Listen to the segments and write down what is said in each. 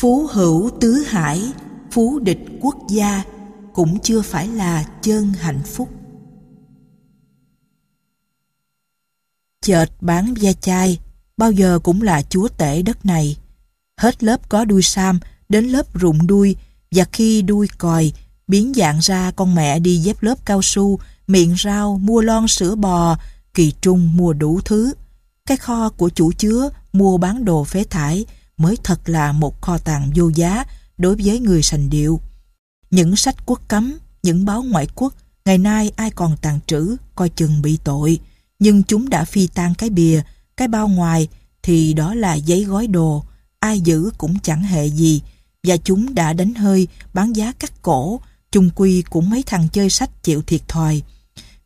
Phú hữu tứ hải, phú địch quốc gia cũng chưa phải là chân hạnh phúc. Chợt bán ve chai, bao giờ cũng là chúa tể đất này. Hết lớp có đuôi sam, đến lớp rụng đuôi, và khi đuôi còi, biến dạng ra con mẹ đi dép lớp cao su, miệng rau, mua lon sữa bò, kỳ trung mua đủ thứ. Cái kho của chủ chứa mua bán đồ phế thải mới thật là một kho tàng vô giá đối với người sành điệu. Những sách quốc cấm, những báo ngoại quốc, ngày nay ai còn tàn trữ, coi chừng bị tội. Nhưng chúng đã phi tan cái bìa, cái bao ngoài thì đó là giấy gói đồ, ai giữ cũng chẳng hề gì. Và chúng đã đánh hơi, bán giá cắt cổ, chung quy cũng mấy thằng chơi sách chịu thiệt thòi.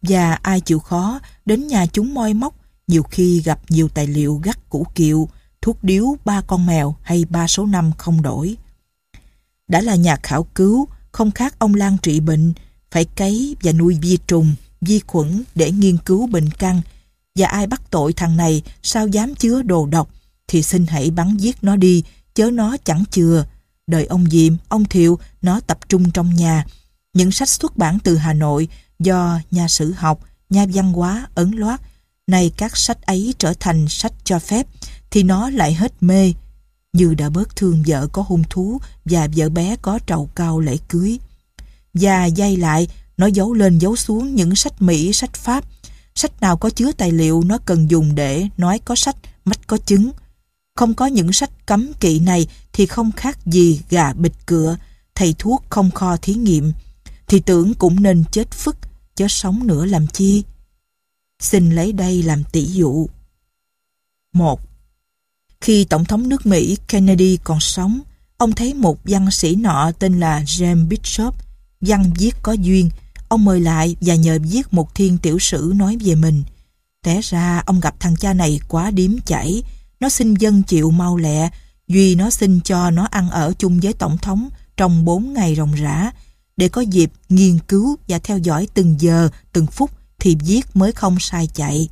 Và ai chịu khó, đến nhà chúng moi móc, nhiều khi gặp nhiều tài liệu gắt củ kiệu, thuốc điếu ba con mèo hay ba số năm không đổi. Đã là nhà khảo cứu, không khác ông Lan trị bệnh, phải cấy và nuôi vi trùng, vi khuẩn để nghiên cứu bệnh căn. Và ai bắt tội thằng này sao dám chứa đồ độc, thì xin hãy bắn giết nó đi, chớ nó chẳng chừa. Đời ông Diệm, ông Thiệu, nó tập trung trong nhà. Những sách xuất bản từ Hà Nội do nhà sử học, nhà văn hóa, ấn loát, nay các sách ấy trở thành sách cho phép, thì nó lại hết mê. Như đã bớt thương vợ có hung thú và vợ bé có trầu cao lễ cưới. Và dây lại, nó giấu lên giấu xuống những sách Mỹ, sách Pháp. Sách nào có chứa tài liệu nó cần dùng để nói có sách, mách có chứng. Không có những sách cấm kỵ này thì không khác gì gà bịch cửa, thầy thuốc không kho thí nghiệm. Thì tưởng cũng nên chết phức, chớ sống nữa làm chi. Xin lấy đây làm tỷ dụ. 1. Khi Tổng thống nước Mỹ Kennedy còn sống, ông thấy một văn sĩ nọ tên là James Bishop, văn viết có duyên. Ông mời lại và nhờ viết một thiên tiểu sử nói về mình. Té ra ông gặp thằng cha này quá điếm chảy, nó xin dân chịu mau lẹ, Duy nó xin cho nó ăn ở chung với Tổng thống trong 4 ngày ròng rã, để có dịp nghiên cứu và theo dõi từng giờ, từng phút thì viết mới không sai chạy.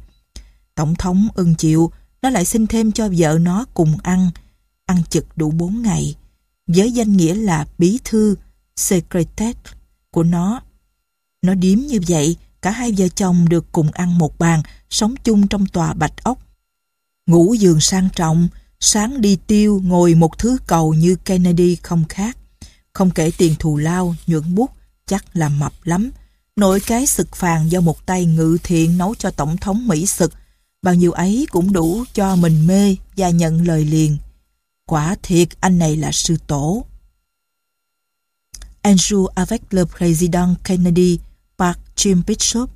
Tổng thống ưng chịu, nó lại xin thêm cho vợ nó cùng ăn, ăn chực đủ 4 ngày, với danh nghĩa là bí thư, secretary của nó. Nó điếm như vậy, cả hai vợ chồng được cùng ăn một bàn, sống chung trong tòa bạch ốc. Ngủ giường sang trọng, sáng đi tiêu ngồi một thứ cầu như Kennedy không khác. Không kể tiền thù lao, nhuận bút, chắc là mập lắm. Nổi cái sực phàn do một tay ngự thiện nấu cho Tổng thống Mỹ sực, bao nhiêu ấy cũng đủ cho mình mê và nhận lời liền. Quả thiệt anh này là sư tổ. Andrew avec le président Kennedy par Jim Bishop,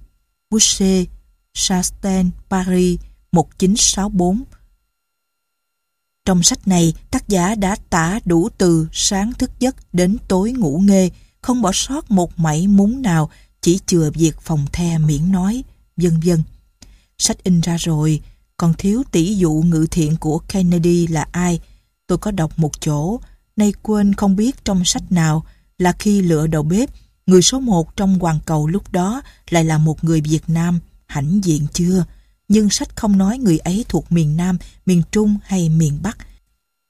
Boucher, Chastain, Paris, 1964. Trong sách này, tác giả đã tả đủ từ sáng thức giấc đến tối ngủ nghê, không bỏ sót một mảy múng nào, chỉ chừa việc phòng the miễn nói, vân vân. Sách in ra rồi, còn thiếu tỷ dụ ngự thiện của Kennedy là ai? Tôi có đọc một chỗ, nay quên không biết trong sách nào, là khi lựa đầu bếp, người số một trong hoàn cầu lúc đó lại là một người Việt Nam, hãnh diện chưa? Nhưng sách không nói người ấy thuộc miền Nam, miền Trung hay miền Bắc.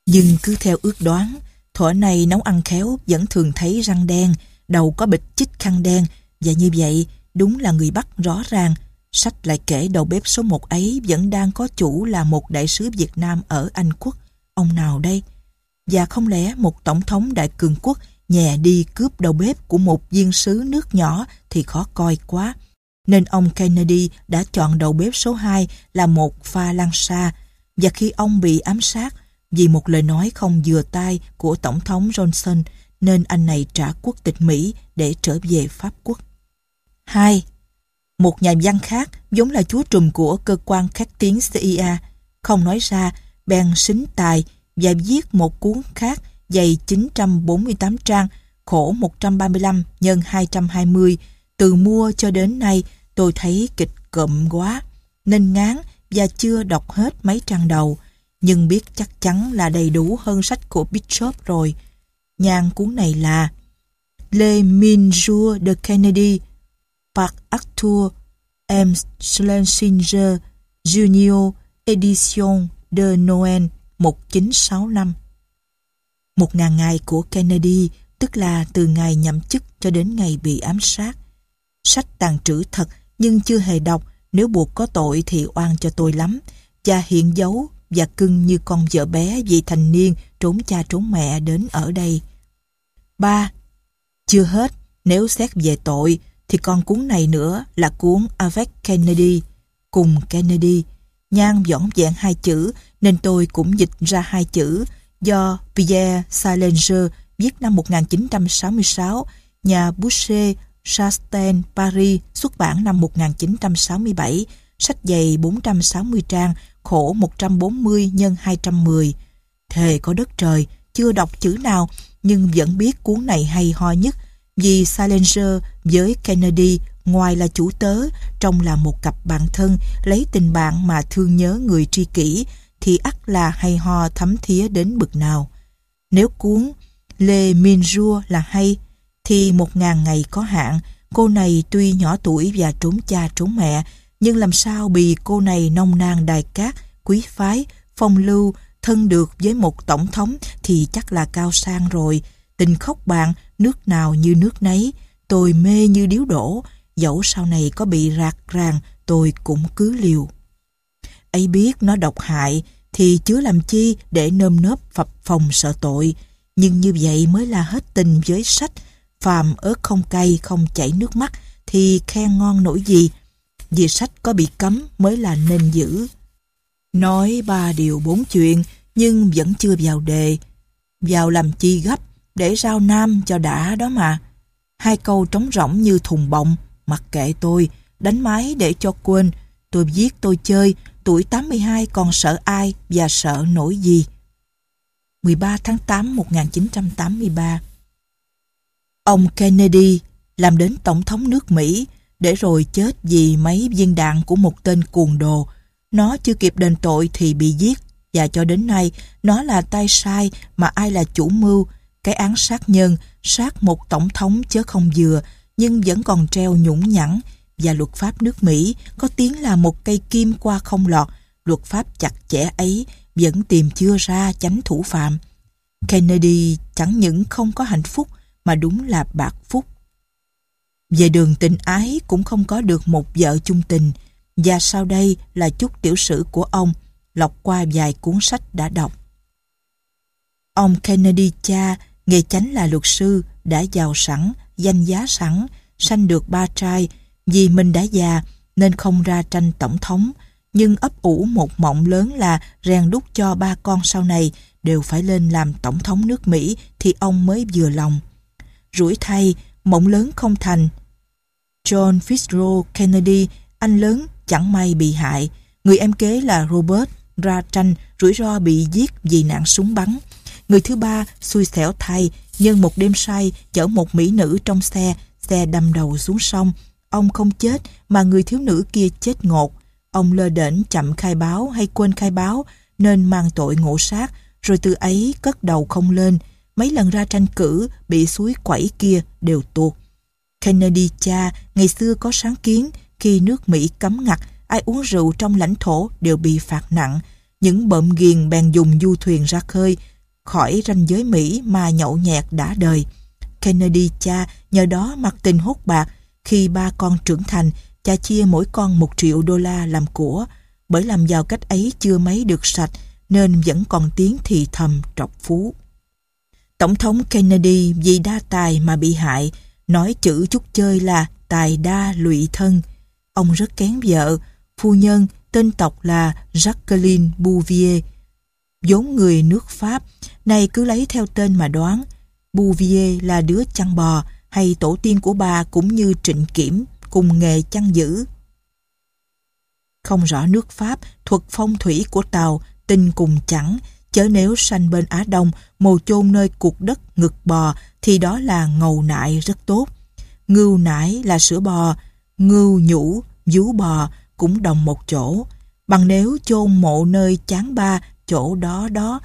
Nhưng cứ theo ước đoán, thuở này nấu ăn khéo vẫn thường thấy răng đen, đầu có bịch chích khăn đen, và như vậy đúng là người Bắc rõ ràng. Sách lại kể đầu bếp số một ấy vẫn đang có chủ là một đại sứ Việt Nam ở Anh Quốc. Ông nào đây? Và không lẽ một tổng thống đại cường quốc nhẹ đi cướp đầu bếp của một viên sứ nước nhỏ thì khó coi quá. Nên ông Kennedy đã chọn đầu bếp số 2 là một pha lan sa và khi ông bị ám sát, vì một lời nói không vừa tai của Tổng thống Johnson, nên anh này trả quốc tịch Mỹ để trở về Pháp quốc. 2. Một nhà văn khác giống là chúa trùm của cơ quan khắc tiếng CIA không nói ra bèn xính tài và viết một cuốn khác dày 948 trang, khổ 135 x 220. Từ mua cho đến nay tôi thấy kịch cộm quá, nên ngán và chưa đọc hết mấy trang đầu, nhưng biết chắc chắn là đầy đủ hơn sách của Bishop rồi. Nhàn cuốn này là Les Minjour de Kennedy Park Arthur M. Schlesinger Junior Edition de Noël 1965 Một ngàn ngày của Kennedy, tức là từ ngày nhậm chức cho đến ngày bị ám sát. Sách tàn trữ thật nhưng chưa hề đọc, nếu buộc có tội thì oan cho tôi lắm. Cha hiện giấu và cưng như con vợ bé vì thành niên trốn cha trốn mẹ đến ở đây. ba Chưa hết, nếu xét về tội thì con cuốn này nữa là cuốn Avec Kennedy, cùng Kennedy. Nhan dõn dẹn hai chữ nên tôi cũng dịch ra hai chữ do Pierre Salinger viết năm 1966, nhà Boucher Chastain Paris xuất bản năm 1967, sách dày 460 trang, khổ 140 x 210. Thề có đất trời, chưa đọc chữ nào nhưng vẫn biết cuốn này hay ho nhất vì Salinger với Kennedy ngoài là chủ tớ, trong là một cặp bạn thân, lấy tình bạn mà thương nhớ người tri kỷ, thì ắt là hay ho thấm thía đến bực nào. Nếu cuốn Lê Minjour là hay, thì một ngàn ngày có hạn, cô này tuy nhỏ tuổi và trốn cha trốn mẹ, nhưng làm sao bị cô này nông nang đài cát, quý phái, phong lưu, thân được với một tổng thống thì chắc là cao sang rồi tình khóc bạn nước nào như nước nấy, tôi mê như điếu đổ. Dẫu sau này có bị rạc ràng, tôi cũng cứ liều. Ấy biết nó độc hại, thì chứa làm chi để nơm nớp phập phòng sợ tội. Nhưng như vậy mới là hết tình với sách. Phàm ớt không cay, không chảy nước mắt, thì khen ngon nổi gì? Vì sách có bị cấm mới là nên giữ. Nói ba điều bốn chuyện, nhưng vẫn chưa vào đề. Vào làm chi gấp? Để rao nam cho đã đó mà. Hai câu trống rỗng như thùng bọng, mặc kệ tôi, đánh máy để cho quên. Tôi viết tôi chơi, tuổi 82 còn sợ ai và sợ nổi gì. 13 tháng 8 1983 Ông Kennedy làm đến Tổng thống nước Mỹ để rồi chết vì mấy viên đạn của một tên cuồng đồ. Nó chưa kịp đền tội thì bị giết và cho đến nay nó là tay sai mà ai là chủ mưu cái án sát nhân, sát một tổng thống chớ không vừa nhưng vẫn còn treo nhũng nhẵn và luật pháp nước Mỹ có tiếng là một cây kim qua không lọt luật pháp chặt chẽ ấy vẫn tìm chưa ra chánh thủ phạm. Kennedy chẳng những không có hạnh phúc mà đúng là bạc phúc. Về đường tình ái cũng không có được một vợ chung tình và sau đây là chút tiểu sử của ông lọc qua vài cuốn sách đã đọc. Ông Kennedy cha, nghề chánh là luật sư, đã giàu sẵn, danh giá sẵn, sanh được ba trai, vì mình đã già nên không ra tranh tổng thống, nhưng ấp ủ một mộng lớn là rèn đúc cho ba con sau này đều phải lên làm tổng thống nước Mỹ thì ông mới vừa lòng. Rủi thay, mộng lớn không thành. John Fitzgerald Kennedy, anh lớn, chẳng may bị hại. Người em kế là Robert, ra tranh, rủi ro bị giết vì nạn súng bắn. Người thứ ba, xui xẻo thay, nhân một đêm say, chở một mỹ nữ trong xe, xe đâm đầu xuống sông. Ông không chết, mà người thiếu nữ kia chết ngột. Ông lơ đễnh chậm khai báo hay quên khai báo, nên mang tội ngộ sát, rồi từ ấy cất đầu không lên. Mấy lần ra tranh cử, bị suối quẩy kia đều tuột. Kennedy cha ngày xưa có sáng kiến khi nước Mỹ cấm ngặt, ai uống rượu trong lãnh thổ đều bị phạt nặng. Những bợm ghiền bèn dùng du thuyền ra khơi, khỏi ranh giới Mỹ mà nhậu nhẹt đã đời. Kennedy cha nhờ đó mặc tình hốt bạc, khi ba con trưởng thành, cha chia mỗi con một triệu đô la làm của, bởi làm giàu cách ấy chưa mấy được sạch, nên vẫn còn tiếng thì thầm trọc phú. Tổng thống Kennedy vì đa tài mà bị hại, nói chữ chút chơi là tài đa lụy thân. Ông rất kén vợ, phu nhân tên tộc là Jacqueline Bouvier, vốn người nước Pháp, này cứ lấy theo tên mà đoán. Bouvier là đứa chăn bò hay tổ tiên của bà cũng như trịnh kiểm cùng nghề chăn giữ. Không rõ nước Pháp, thuật phong thủy của Tàu, tình cùng chẳng, chớ nếu sanh bên Á Đông, mồ chôn nơi cuộc đất ngực bò, thì đó là ngầu nại rất tốt. Ngưu nải là sữa bò, ngưu nhũ, vú bò cũng đồng một chỗ. Bằng nếu chôn mộ nơi chán ba, chỗ đó đó,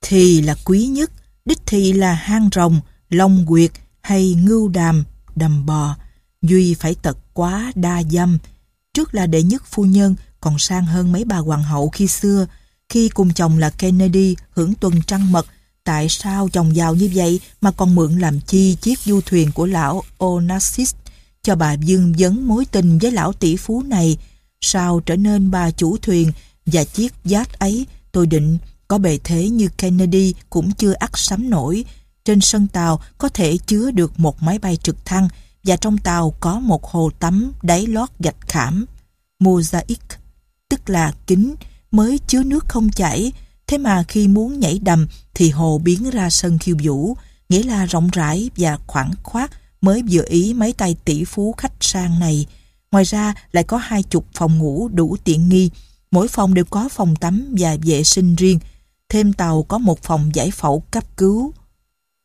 thì là quý nhất, đích thị là hang rồng, long quyệt hay ngưu đàm, đầm bò. Duy phải tật quá đa dâm. Trước là đệ nhất phu nhân, còn sang hơn mấy bà hoàng hậu khi xưa, khi cùng chồng là Kennedy hưởng tuần trăng mật, tại sao chồng giàu như vậy mà còn mượn làm chi chiếc du thuyền của lão Onassis cho bà dương vấn mối tình với lão tỷ phú này. Sao trở nên bà chủ thuyền và chiếc yacht ấy tôi định có bề thế như Kennedy cũng chưa ắt sắm nổi. Trên sân tàu có thể chứa được một máy bay trực thăng và trong tàu có một hồ tắm đáy lót gạch khảm. Mosaic, tức là kính, mới chứa nước không chảy, thế mà khi muốn nhảy đầm thì hồ biến ra sân khiêu vũ, nghĩa là rộng rãi và khoảng khoát mới vừa ý mấy tay tỷ phú khách sang này. Ngoài ra lại có hai chục phòng ngủ đủ tiện nghi, mỗi phòng đều có phòng tắm và vệ sinh riêng. Thêm tàu có một phòng giải phẫu cấp cứu,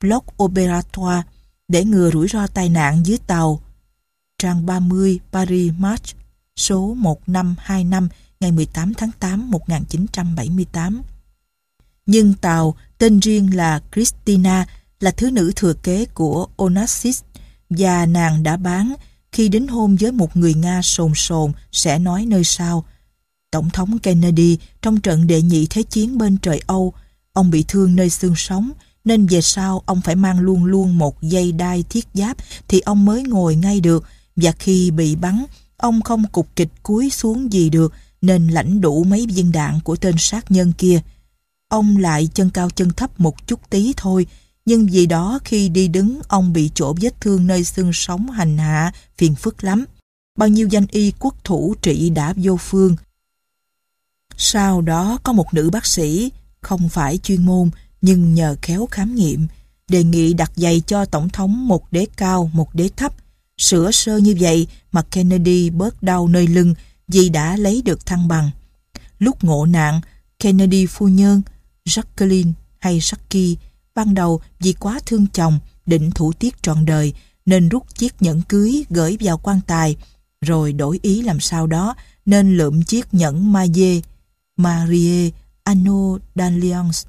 block operatoire, để ngừa rủi ro tai nạn dưới tàu. Trang 30 Paris March, số 1525, ngày 18 tháng 8 1978. Nhưng tàu tên riêng là Christina là thứ nữ thừa kế của Onassis và nàng đã bán khi đến hôn với một người Nga sồn sồn sẽ nói nơi sau. Tổng thống Kennedy trong trận đệ nhị thế chiến bên trời Âu, ông bị thương nơi xương sống nên về sau ông phải mang luôn luôn một dây đai thiết giáp thì ông mới ngồi ngay được và khi bị bắn, ông không cục kịch cúi xuống gì được nên lãnh đủ mấy viên đạn của tên sát nhân kia. Ông lại chân cao chân thấp một chút tí thôi, nhưng vì đó khi đi đứng ông bị chỗ vết thương nơi xương sống hành hạ, phiền phức lắm. Bao nhiêu danh y quốc thủ trị đã vô phương. Sau đó có một nữ bác sĩ, không phải chuyên môn, nhưng nhờ khéo khám nghiệm, đề nghị đặt giày cho Tổng thống một đế cao, một đế thấp. Sửa sơ như vậy mà Kennedy bớt đau nơi lưng vì đã lấy được thăng bằng. Lúc ngộ nạn, Kennedy phu nhân, Jacqueline hay Jackie, ban đầu vì quá thương chồng, định thủ tiết trọn đời, nên rút chiếc nhẫn cưới gửi vào quan tài, rồi đổi ý làm sao đó, nên lượm chiếc nhẫn ma dê Marie, Anno d'Alliance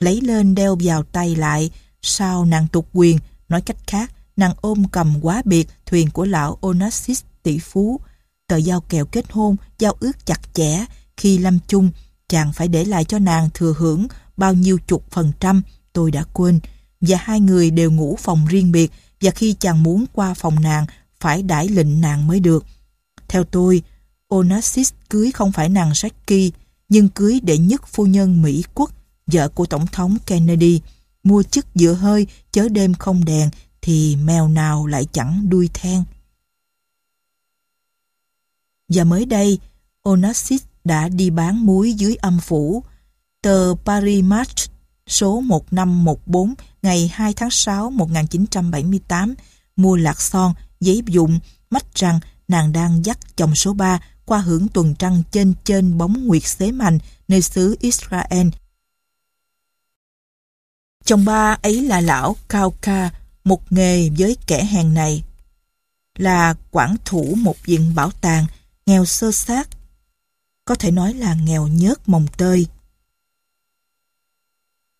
lấy lên đeo vào tay lại, sau nàng tục quyền, nói cách khác, nàng ôm cầm quá biệt thuyền của lão Onassis tỷ phú. Tờ giao kèo kết hôn, giao ước chặt chẽ, khi lâm chung, chàng phải để lại cho nàng thừa hưởng bao nhiêu chục phần trăm, tôi đã quên. Và hai người đều ngủ phòng riêng biệt, và khi chàng muốn qua phòng nàng, phải đãi lệnh nàng mới được. Theo tôi, Onassis cưới không phải nàng Jackie, nhưng cưới đệ nhất phu nhân Mỹ quốc vợ của Tổng thống Kennedy, mua chức giữa hơi, chớ đêm không đèn, thì mèo nào lại chẳng đuôi then. Và mới đây, Onassis đã đi bán muối dưới âm phủ. Tờ Paris Match số 1514 ngày 2 tháng 6 1978 mua lạc son, giấy dụng, mách rằng nàng đang dắt chồng số 3 qua hưởng tuần trăng trên trên bóng nguyệt xế mạnh nơi xứ Israel Chồng ba ấy là lão Cao Ca, một nghề với kẻ hàng này. Là quản thủ một viện bảo tàng, nghèo sơ sát. Có thể nói là nghèo nhớt mồng tơi.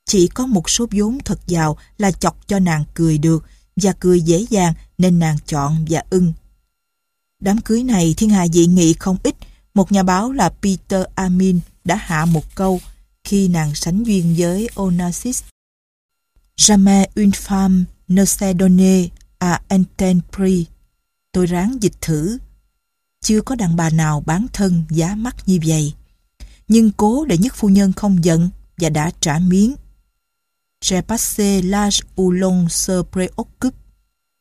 Chỉ có một số vốn thật giàu là chọc cho nàng cười được và cười dễ dàng nên nàng chọn và ưng. Đám cưới này thiên hạ dị nghị không ít. Một nhà báo là Peter Amin đã hạ một câu khi nàng sánh duyên với Onassis. Jamais une femme ne s'est donnée à un prix. Tôi ráng dịch thử. Chưa có đàn bà nào bán thân giá mắc như vậy. Nhưng cố để nhất phu nhân không giận và đã trả miếng. J'ai passé l'âge où l'on se préoccupe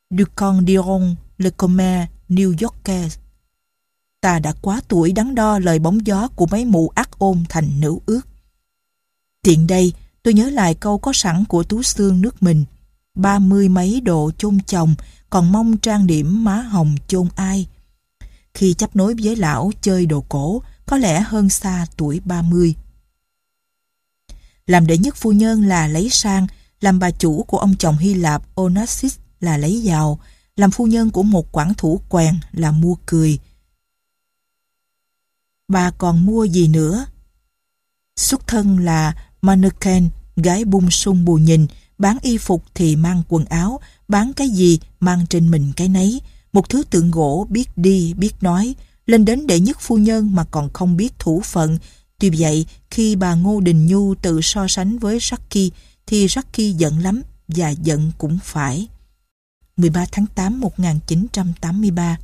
du con diron, le commerce New Yorker. Ta đã quá tuổi đắn đo lời bóng gió của mấy mụ ác ôn thành nữ ước. Tiện đây, Tôi nhớ lại câu có sẵn của Tú Xương nước mình. Ba mươi mấy độ chôn chồng, còn mong trang điểm má hồng chôn ai. Khi chấp nối với lão chơi đồ cổ, có lẽ hơn xa tuổi 30. Làm đệ nhất phu nhân là lấy sang, làm bà chủ của ông chồng Hy Lạp Onassis là lấy giàu, làm phu nhân của một quản thủ quèn là mua cười. Bà còn mua gì nữa? Xuất thân là Mannequin, gái bung sung bù nhìn, bán y phục thì mang quần áo, bán cái gì mang trên mình cái nấy. Một thứ tượng gỗ biết đi, biết nói, lên đến đệ nhất phu nhân mà còn không biết thủ phận. Tuy vậy, khi bà Ngô Đình Nhu tự so sánh với Saki, thì Jackie giận lắm và giận cũng phải. 13 tháng 8 1983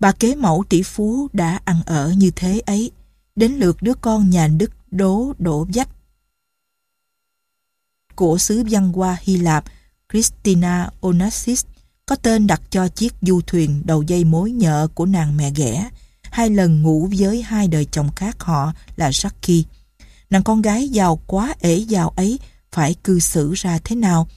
Bà kế mẫu tỷ phú đã ăn ở như thế ấy, đến lượt đứa con nhà Đức đố đổ dách. Của xứ văn hoa Hy Lạp, Christina Onassis, có tên đặt cho chiếc du thuyền đầu dây mối nhợ của nàng mẹ ghẻ, hai lần ngủ với hai đời chồng khác họ là Jackie. Nàng con gái giàu quá ể giàu ấy phải cư xử ra thế nào?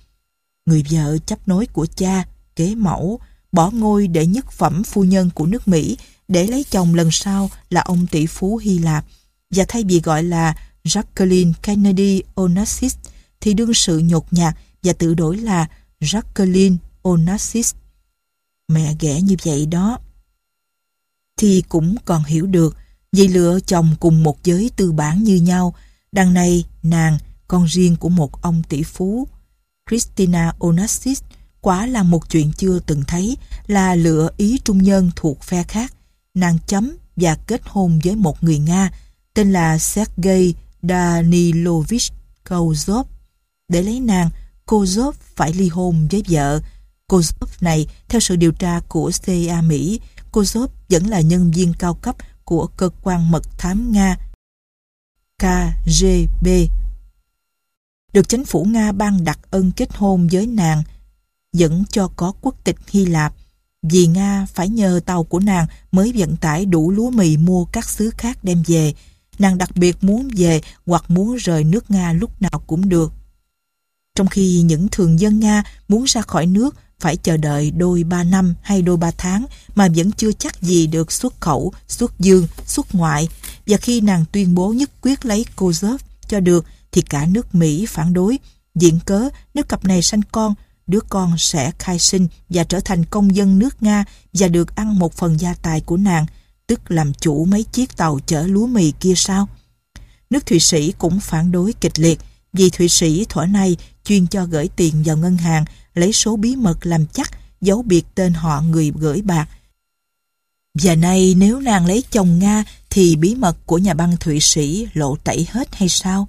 Người vợ chấp nối của cha, kế mẫu, bỏ ngôi để nhất phẩm phu nhân của nước Mỹ để lấy chồng lần sau là ông tỷ phú Hy Lạp và thay vì gọi là Jacqueline Kennedy Onassis thì đương sự nhột nhạt và tự đổi là Jacqueline Onassis. Mẹ ghẻ như vậy đó. Thì cũng còn hiểu được vì lựa chồng cùng một giới tư bản như nhau đằng này nàng con riêng của một ông tỷ phú Christina Onassis quá là một chuyện chưa từng thấy là lựa ý trung nhân thuộc phe khác. Nàng chấm và kết hôn với một người Nga tên là Sergei Danilovich Kozov. Để lấy nàng, Kozov phải ly hôn với vợ. Kozov này, theo sự điều tra của CIA Mỹ, Kozov vẫn là nhân viên cao cấp của cơ quan mật thám Nga KGB. Được chính phủ Nga ban đặt ân kết hôn với nàng, dẫn cho có quốc tịch Hy Lạp, vì Nga phải nhờ tàu của nàng mới vận tải đủ lúa mì mua các xứ khác đem về. Nàng đặc biệt muốn về hoặc muốn rời nước Nga lúc nào cũng được. Trong khi những thường dân Nga muốn ra khỏi nước phải chờ đợi đôi ba năm hay đôi ba tháng mà vẫn chưa chắc gì được xuất khẩu, xuất dương, xuất ngoại. Và khi nàng tuyên bố nhất quyết lấy Kozov cho được thì cả nước Mỹ phản đối. Diện cớ nếu cặp này sanh con đứa con sẽ khai sinh và trở thành công dân nước Nga và được ăn một phần gia tài của nàng, tức làm chủ mấy chiếc tàu chở lúa mì kia sao? Nước Thụy Sĩ cũng phản đối kịch liệt vì Thụy Sĩ thuở nay chuyên cho gửi tiền vào ngân hàng lấy số bí mật làm chắc giấu biệt tên họ người gửi bạc. Và nay nếu nàng lấy chồng Nga thì bí mật của nhà băng Thụy Sĩ lộ tẩy hết hay sao?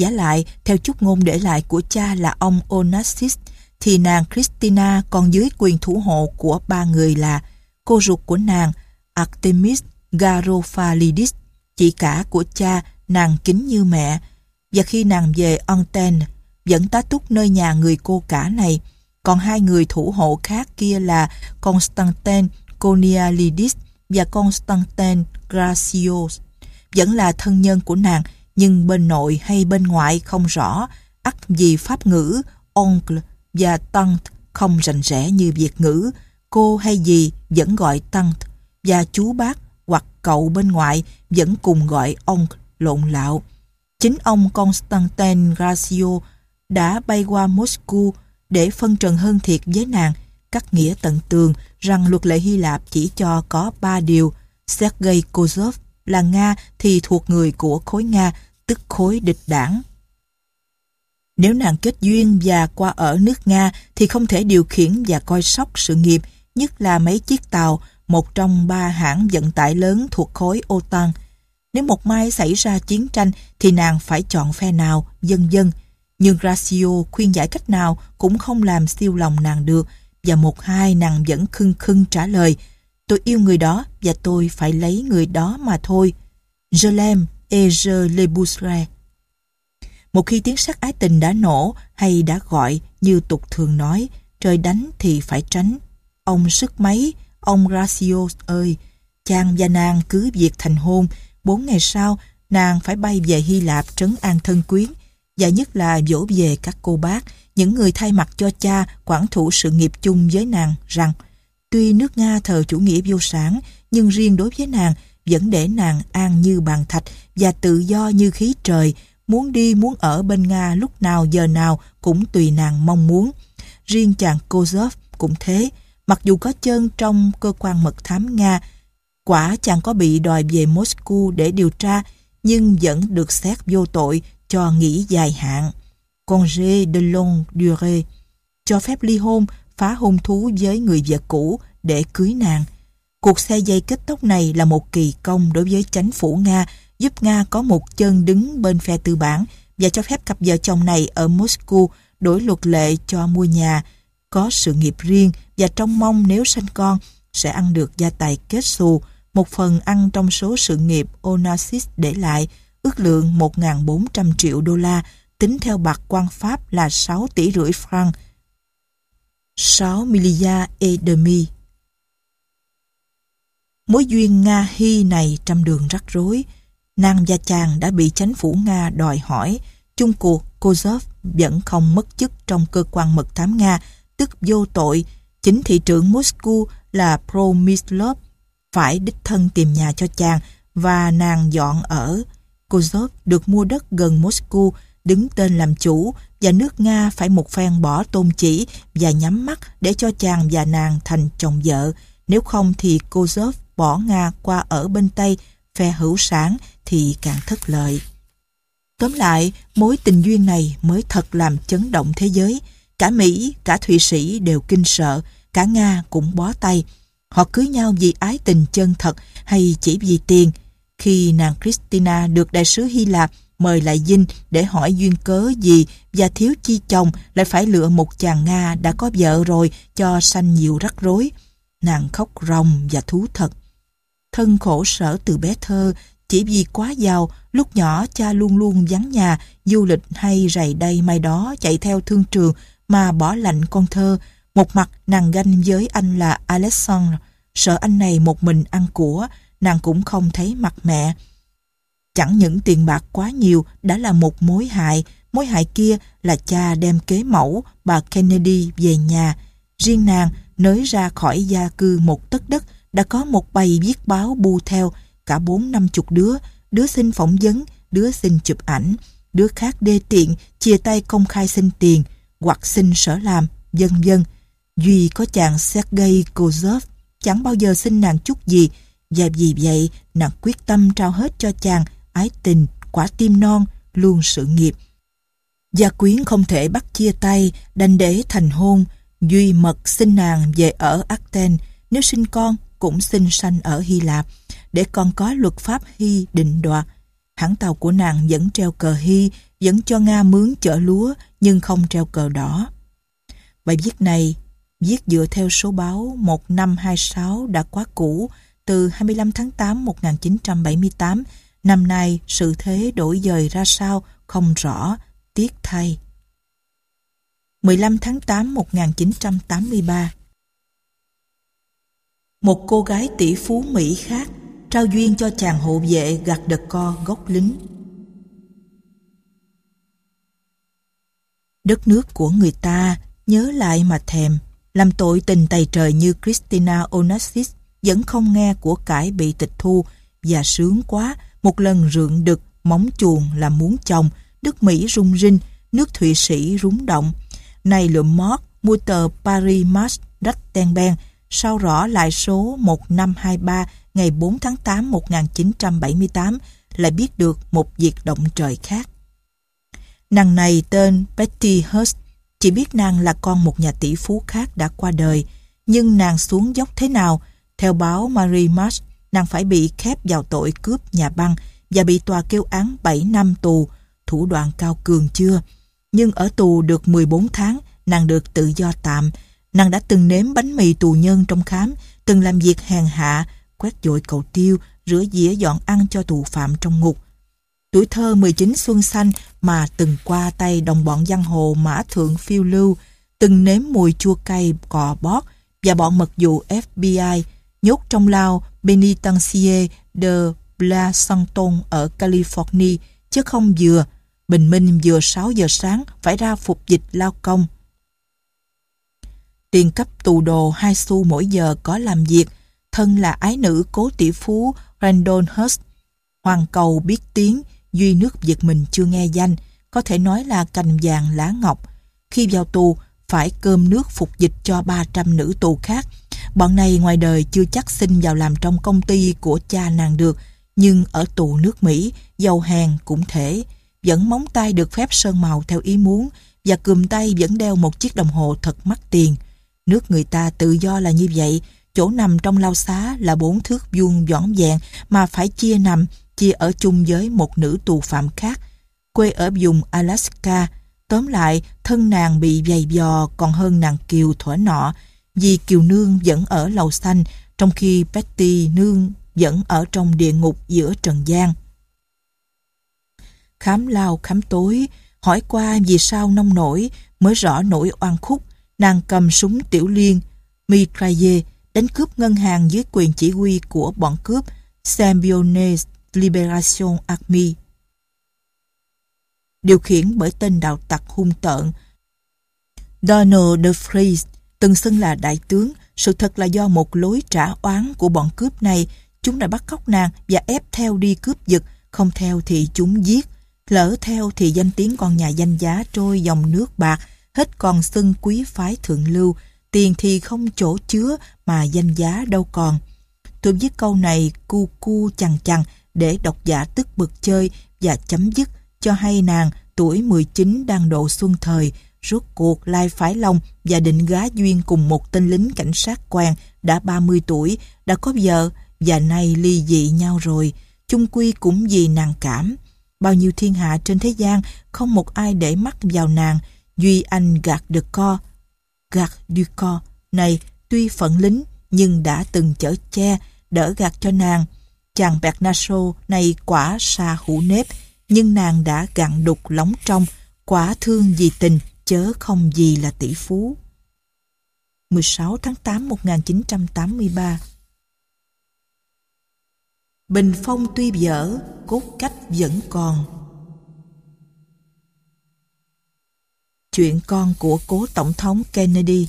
Giả lại, theo chút ngôn để lại của cha là ông Onassis, thì nàng Christina còn dưới quyền thủ hộ của ba người là cô ruột của nàng Artemis Garofalidis, chị cả của cha nàng kính như mẹ, và khi nàng về Anten, dẫn tá túc nơi nhà người cô cả này. Còn hai người thủ hộ khác kia là Constantin Conialidis và Constantin Gracios, vẫn là thân nhân của nàng, nhưng bên nội hay bên ngoại không rõ, ắt vì pháp ngữ, oncle và Tant không rành rẽ như Việt ngữ, cô hay gì vẫn gọi Tant và chú bác hoặc cậu bên ngoại vẫn cùng gọi ông lộn lạo. Chính ông Constantin Gracio đã bay qua Moscow để phân trần hơn thiệt với nàng, cắt nghĩa tận tường rằng luật lệ Hy Lạp chỉ cho có ba điều. Sergei Kozov là Nga thì thuộc người của khối Nga, tức khối địch đảng. Nếu nàng kết duyên và qua ở nước Nga thì không thể điều khiển và coi sóc sự nghiệp, nhất là mấy chiếc tàu, một trong ba hãng vận tải lớn thuộc khối OTAN. Nếu một mai xảy ra chiến tranh thì nàng phải chọn phe nào, dân dân. Nhưng Gracio khuyên giải cách nào cũng không làm siêu lòng nàng được và một hai nàng vẫn khưng khưng trả lời Tôi yêu người đó và tôi phải lấy người đó mà thôi. Je l'aime et je le. Một khi tiếng sắc ái tình đã nổ hay đã gọi như tục thường nói, trời đánh thì phải tránh. Ông sức mấy, ông Gracio ơi, chàng và nàng cứ việc thành hôn, bốn ngày sau nàng phải bay về Hy Lạp trấn an thân quyến và nhất là dỗ về các cô bác, những người thay mặt cho cha quản thủ sự nghiệp chung với nàng rằng tuy nước Nga thờ chủ nghĩa vô sản nhưng riêng đối với nàng vẫn để nàng an như bàn thạch và tự do như khí trời muốn đi muốn ở bên Nga lúc nào giờ nào cũng tùy nàng mong muốn. Riêng chàng Kozov cũng thế, mặc dù có chân trong cơ quan mật thám Nga, quả chàng có bị đòi về Moscow để điều tra, nhưng vẫn được xét vô tội cho nghỉ dài hạn. Congé de longue durée, cho phép ly hôn, phá hôn thú với người vợ cũ để cưới nàng. Cuộc xe dây kết tóc này là một kỳ công đối với chánh phủ Nga giúp Nga có một chân đứng bên phe tư bản và cho phép cặp vợ chồng này ở Moscow đổi luật lệ cho mua nhà, có sự nghiệp riêng và trông mong nếu sinh con sẽ ăn được gia tài kết xù, một phần ăn trong số sự nghiệp Onassis để lại, ước lượng 1.400 triệu đô la, tính theo bạc quan Pháp là 6 tỷ rưỡi franc, 6 milia edemi. Mối duyên Nga-Hy này trăm đường rắc rối. Nàng và chàng đã bị chính phủ Nga đòi hỏi. Chung cuộc, Kozov vẫn không mất chức trong cơ quan mật thám Nga, tức vô tội. Chính thị trưởng Moscow là Promislov phải đích thân tìm nhà cho chàng và nàng dọn ở. Kozov được mua đất gần Moscow, đứng tên làm chủ và nước Nga phải một phen bỏ tôn chỉ và nhắm mắt để cho chàng và nàng thành chồng vợ. Nếu không thì Kozov bỏ Nga qua ở bên Tây, phe hữu sáng thì càng thất lợi. Tóm lại, mối tình duyên này mới thật làm chấn động thế giới. Cả Mỹ, cả Thụy Sĩ đều kinh sợ, cả Nga cũng bó tay. Họ cưới nhau vì ái tình chân thật hay chỉ vì tiền. Khi nàng Christina được đại sứ Hy Lạp mời lại dinh để hỏi duyên cớ gì và thiếu chi chồng lại phải lựa một chàng Nga đã có vợ rồi cho sanh nhiều rắc rối. Nàng khóc ròng và thú thật. Thân khổ sở từ bé thơ, chỉ vì quá giàu, lúc nhỏ cha luôn luôn vắng nhà, du lịch hay rầy đây mai đó chạy theo thương trường mà bỏ lạnh con thơ. Một mặt nàng ganh với anh là Alexandre, sợ anh này một mình ăn của, nàng cũng không thấy mặt mẹ. Chẳng những tiền bạc quá nhiều đã là một mối hại, mối hại kia là cha đem kế mẫu bà Kennedy về nhà. Riêng nàng nới ra khỏi gia cư một tấc đất đã có một bầy viết báo bu theo cả bốn năm chục đứa, đứa xin phỏng vấn, đứa xin chụp ảnh, đứa khác đê tiện chia tay công khai xin tiền hoặc xin sở làm, vân vân. Duy có chàng Sergei Kozov chẳng bao giờ xin nàng chút gì và vì vậy nàng quyết tâm trao hết cho chàng ái tình, quả tim non, luôn sự nghiệp. Gia quyến không thể bắt chia tay, đành để thành hôn. Duy mật xin nàng về ở Athens, nếu sinh con cũng xin sanh ở Hy Lạp, để con có luật pháp Hy định đoạt. Hãng tàu của nàng vẫn treo cờ Hy, vẫn cho Nga mướn chở lúa, nhưng không treo cờ đỏ. Bài viết này, viết dựa theo số báo 1526 đã quá cũ, từ 25 tháng 8 1978 Năm nay sự thế đổi dời ra sao không rõ, tiếc thay. 15 tháng 8 1983 Một cô gái tỷ phú Mỹ khác trao duyên cho chàng hộ vệ gặt đợt co gốc lính. Đất nước của người ta nhớ lại mà thèm, làm tội tình tày trời như Christina Onassis vẫn không nghe của cải bị tịch thu và sướng quá một lần rượng đực, móng chuồng là muốn chồng, nước Mỹ rung rinh, nước Thụy Sĩ rúng động. Này lượm mót, mua tờ Paris Match đách ten ben, sau rõ lại số 1523 ngày 4 tháng 8 1978 lại biết được một việc động trời khác. Nàng này tên Betty Hurst, chỉ biết nàng là con một nhà tỷ phú khác đã qua đời, nhưng nàng xuống dốc thế nào, theo báo Marie Marsh nàng phải bị khép vào tội cướp nhà băng và bị tòa kêu án 7 năm tù, thủ đoạn cao cường chưa. Nhưng ở tù được 14 tháng, nàng được tự do tạm. Nàng đã từng nếm bánh mì tù nhân trong khám, từng làm việc hèn hạ, quét dội cầu tiêu, rửa dĩa dọn ăn cho tù phạm trong ngục. Tuổi thơ 19 xuân xanh mà từng qua tay đồng bọn giang hồ mã thượng phiêu lưu, từng nếm mùi chua cay cò bót và bọn mật vụ FBI nhốt trong lao Penitencier de Blasanton ở California, chứ không vừa. Bình minh vừa 6 giờ sáng phải ra phục dịch lao công. Tiền cấp tù đồ 2 xu mỗi giờ có làm việc, thân là ái nữ cố tỷ phú Randall Hurst. Hoàng cầu biết tiếng, duy nước Việt mình chưa nghe danh, có thể nói là cành vàng lá ngọc. Khi vào tù, phải cơm nước phục dịch cho 300 nữ tù khác, Bọn này ngoài đời chưa chắc xin vào làm trong công ty của cha nàng được, nhưng ở tù nước Mỹ, giàu hàng cũng thể. Vẫn móng tay được phép sơn màu theo ý muốn và cùm tay vẫn đeo một chiếc đồng hồ thật mắc tiền. Nước người ta tự do là như vậy, chỗ nằm trong lao xá là bốn thước vuông dõn dẹn mà phải chia nằm, chia ở chung với một nữ tù phạm khác. quê ở vùng Alaska. Tóm lại, thân nàng bị dày dò còn hơn nàng Kiều thuở nọ, vì Kiều Nương vẫn ở lầu xanh, trong khi Betty Nương vẫn ở trong địa ngục giữa trần gian. Khám lao khám tối, hỏi qua vì sao nông nổi, mới rõ nỗi oan khúc, nàng cầm súng tiểu liên, mitraille, đánh cướp ngân hàng dưới quyền chỉ huy của bọn cướp sambionese Liberation Army. Điều khiển bởi tên đạo tặc hung tợn. Donald de Vries từng xưng là đại tướng, sự thật là do một lối trả oán của bọn cướp này, chúng đã bắt cóc nàng và ép theo đi cướp giật, không theo thì chúng giết, lỡ theo thì danh tiếng con nhà danh giá trôi dòng nước bạc, hết còn xưng quý phái thượng lưu, tiền thì không chỗ chứa mà danh giá đâu còn. Tôi viết câu này cu cu chằng chằng để độc giả tức bực chơi và chấm dứt cho hay nàng tuổi 19 đang độ xuân thời, rốt cuộc lai phái long và định gá duyên cùng một tên lính cảnh sát quan đã 30 tuổi, đã có vợ và nay ly dị nhau rồi, chung quy cũng vì nàng cảm. Bao nhiêu thiên hạ trên thế gian không một ai để mắt vào nàng, duy anh gạt được co. Gạt du co này tuy phận lính nhưng đã từng chở che, đỡ gạt cho nàng. Chàng Bernasco này quả xa hủ nếp, nhưng nàng đã gặn đục lóng trong, quả thương vì tình, chớ không gì là tỷ phú. 16 tháng 8 1983 Bình phong tuy dở, cốt cách vẫn còn. Chuyện con của cố Tổng thống Kennedy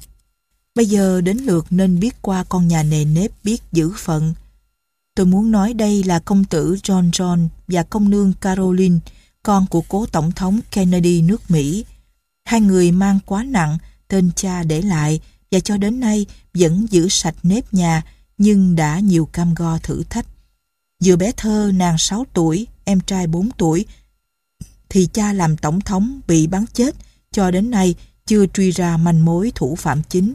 Bây giờ đến lượt nên biết qua con nhà nề nếp biết giữ phận. Tôi muốn nói đây là công tử John John và công nương Caroline, con của cố Tổng thống Kennedy nước Mỹ. Hai người mang quá nặng tên cha để lại và cho đến nay vẫn giữ sạch nếp nhà nhưng đã nhiều cam go thử thách. Vừa bé thơ nàng 6 tuổi, em trai 4 tuổi, thì cha làm tổng thống bị bắn chết, cho đến nay chưa truy ra manh mối thủ phạm chính.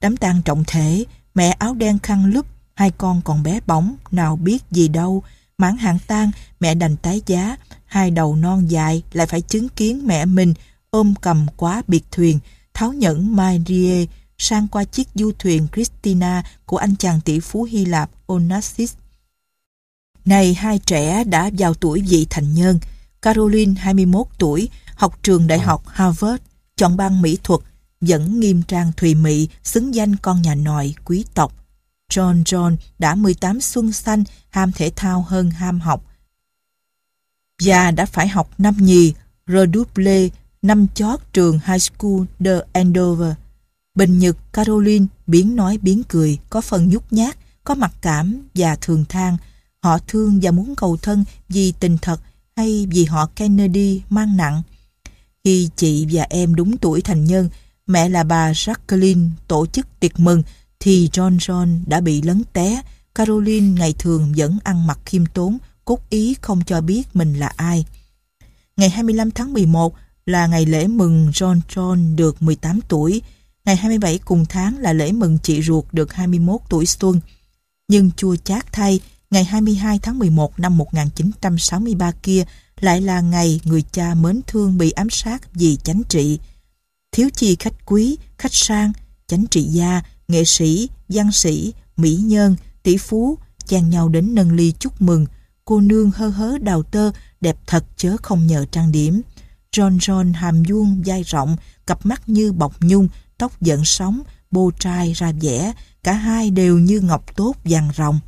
Đám tang trọng thể, mẹ áo đen khăn lúp, hai con còn bé bóng, nào biết gì đâu. Mãn hạn tan mẹ đành tái giá, hai đầu non dài lại phải chứng kiến mẹ mình ôm cầm quá biệt thuyền, tháo nhẫn Marie sang qua chiếc du thuyền Christina của anh chàng tỷ phú Hy Lạp Onassis. Này hai trẻ đã vào tuổi vị thành nhân, Caroline 21 tuổi, học trường đại học Harvard, chọn ban mỹ thuật, vẫn nghiêm trang thùy mị, xứng danh con nhà nòi, quý tộc. John John đã 18 xuân xanh, ham thể thao hơn ham học. Và đã phải học năm nhì, redouble, năm chót trường High School de Andover. Bình Nhật, Caroline, biến nói biến cười, có phần nhút nhát, có mặc cảm và thường than. Họ thương và muốn cầu thân vì tình thật hay vì họ Kennedy mang nặng. Khi chị và em đúng tuổi thành nhân, mẹ là bà Jacqueline tổ chức tiệc mừng, thì John John đã bị lấn té. Caroline ngày thường vẫn ăn mặc khiêm tốn, cốt ý không cho biết mình là ai. Ngày 25 tháng 11 là ngày lễ mừng John John được 18 tuổi. Ngày 27 cùng tháng là lễ mừng chị ruột được 21 tuổi xuân. Nhưng chua chát thay, ngày 22 tháng 11 năm 1963 kia lại là ngày người cha mến thương bị ám sát vì chánh trị. Thiếu chi khách quý, khách sang, chánh trị gia, nghệ sĩ, văn sĩ, mỹ nhân, tỷ phú chan nhau đến nâng ly chúc mừng. Cô nương hơ hớ đào tơ, đẹp thật chớ không nhờ trang điểm. John John hàm vuông, dai rộng, cặp mắt như bọc nhung, tóc giận sóng, bô trai ra vẻ, cả hai đều như ngọc tốt vàng ròng.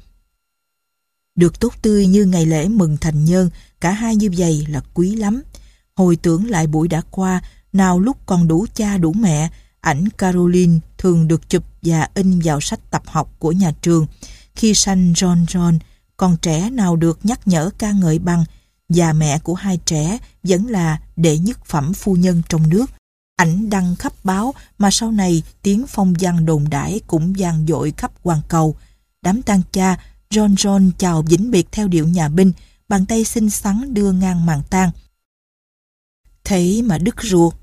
Được tốt tươi như ngày lễ mừng thành nhân, cả hai như vậy là quý lắm. Hồi tưởng lại buổi đã qua, nào lúc còn đủ cha đủ mẹ, ảnh Caroline thường được chụp và in vào sách tập học của nhà trường. Khi sanh John John, con trẻ nào được nhắc nhở ca ngợi bằng và mẹ của hai trẻ vẫn là đệ nhất phẩm phu nhân trong nước. Ảnh đăng khắp báo mà sau này tiếng phong văn đồn đãi cũng vang dội khắp hoàn cầu. Đám tang cha, John John chào vĩnh biệt theo điệu nhà binh, bàn tay xinh xắn đưa ngang màn tang. Thấy mà đứt ruột.